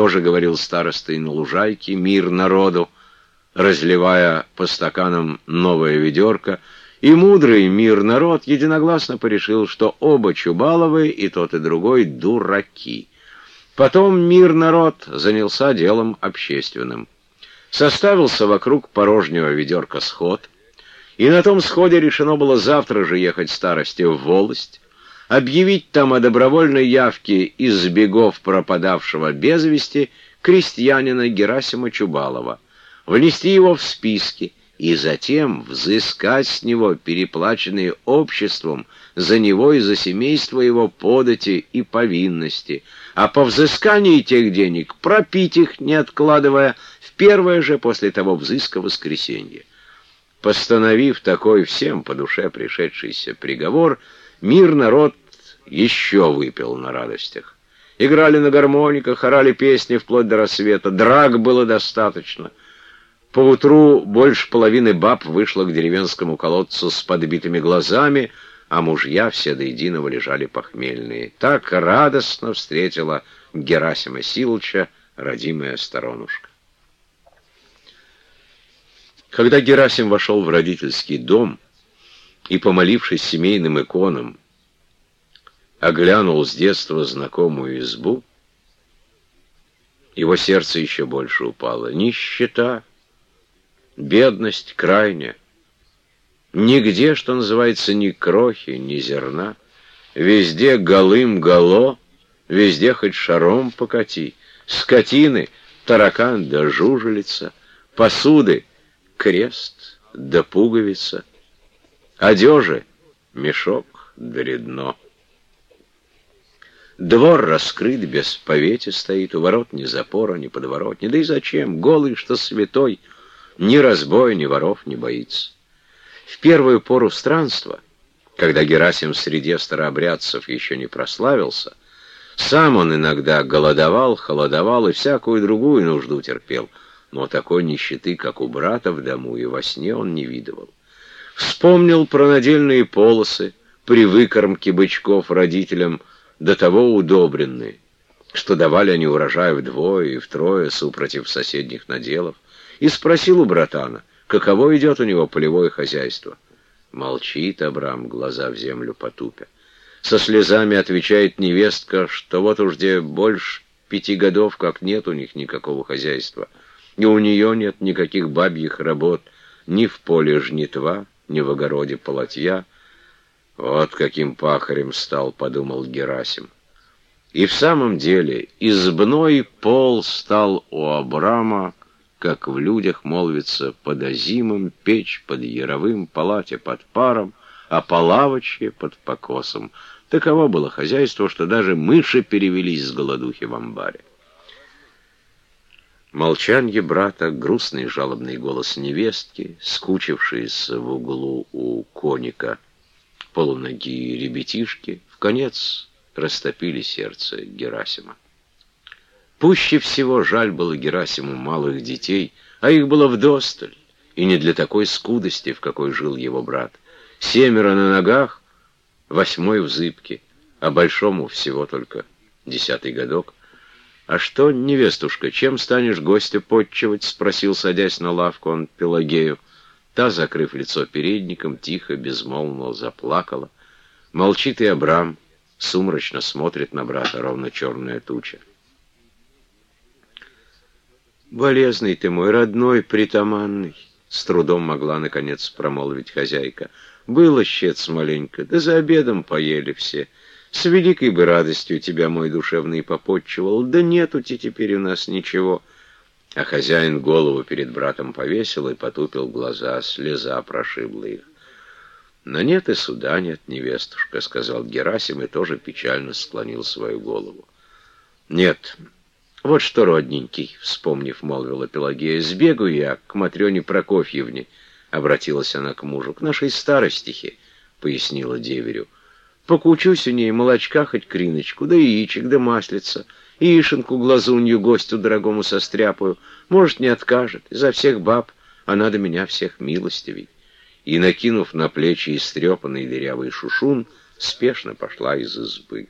тоже говорил староста и на лужайке, мир народу, разливая по стаканам новое ведерко, и мудрый мир народ единогласно порешил, что оба Чубаловы, и тот, и другой, дураки. Потом мир народ занялся делом общественным. Составился вокруг порожнего ведерка сход, и на том сходе решено было завтра же ехать старости в волость, объявить там о добровольной явке из бегов пропадавшего без вести крестьянина Герасима Чубалова, внести его в списки и затем взыскать с него переплаченные обществом за него и за семейство его подати и повинности, а по взыскании тех денег пропить их, не откладывая, в первое же после того взыска воскресенье. Постановив такой всем по душе пришедшийся приговор, мир народ еще выпил на радостях. Играли на гармониках, орали песни вплоть до рассвета, драк было достаточно. Поутру больше половины баб вышло к деревенскому колодцу с подбитыми глазами, а мужья все до единого лежали похмельные. Так радостно встретила Герасима Силыча родимая сторонушка. Когда Герасим вошел в родительский дом и, помолившись семейным иконам, оглянул с детства знакомую избу, его сердце еще больше упало. Нищета, бедность крайняя. Нигде, что называется, ни крохи, ни зерна. Везде голым гало, везде хоть шаром покати. Скотины, таракан да жужелица, посуды, крест да пуговица, одежи, мешок да редно. Двор раскрыт, без повети стоит, у ворот ни запора, ни подворот, ни да и зачем, голый, что святой, ни разбоя, ни воров не боится. В первую пору странства, когда Герасим в среде старообрядцев еще не прославился, сам он иногда голодовал, холодовал и всякую другую нужду терпел — но такой нищеты, как у брата в дому, и во сне он не видывал. Вспомнил про надельные полосы при выкормке бычков родителям до того удобренные, что давали они урожай вдвое и втрое супротив соседних наделов, и спросил у братана, каково идет у него полевое хозяйство. Молчит Абрам, глаза в землю потупя. Со слезами отвечает невестка, что вот уж где больше пяти годов, как нет у них никакого хозяйства — и у нее нет никаких бабьих работ ни в поле жнитва, ни в огороде полотья. Вот каким пахарем стал, подумал Герасим. И в самом деле избной пол стал у Абрама, как в людях молвится, под озимом, печь под яровым, палате под паром, а полавочье под покосом. Таково было хозяйство, что даже мыши перевелись с голодухи в амбаре. Молчанье брата, грустный жалобный голос невестки, скучившиеся в углу у коника полуногие ребятишки, в конец растопили сердце Герасима. Пуще всего жаль было Герасиму малых детей, а их было вдосталь, и не для такой скудости, в какой жил его брат. Семеро на ногах, восьмой в зыбке, а большому всего только десятый годок. «А что, невестушка, чем станешь гостя подчивать?» — спросил, садясь на лавку он Пелагею. Та, закрыв лицо передником, тихо, безмолвно заплакала. Молчит и Абрам, сумрачно смотрит на брата, ровно черная туча. «Болезный ты мой, родной, притаманный!» — с трудом могла, наконец, промолвить хозяйка. «Было щец маленько, да за обедом поели все». С великой бы радостью тебя мой душевный попотчевал, да нету теперь у нас ничего. А хозяин голову перед братом повесил и потупил глаза, слеза прошибла их. «Но нет и суда нет, невестушка», — сказал Герасим и тоже печально склонил свою голову. «Нет, вот что, родненький», — вспомнив, молвила Пелагея, — «сбегаю я к Матрёне Прокофьевне», — обратилась она к мужу, — «к нашей старостихе», — пояснила деверю. Покучусь у ней молочка хоть криночку, да яичек, да маслица, яишенку глазунью гостю дорогому состряпаю. Может, не откажет, изо всех баб, а надо меня всех милостивей. И, накинув на плечи истрепанный дырявый шушун, спешно пошла из избы.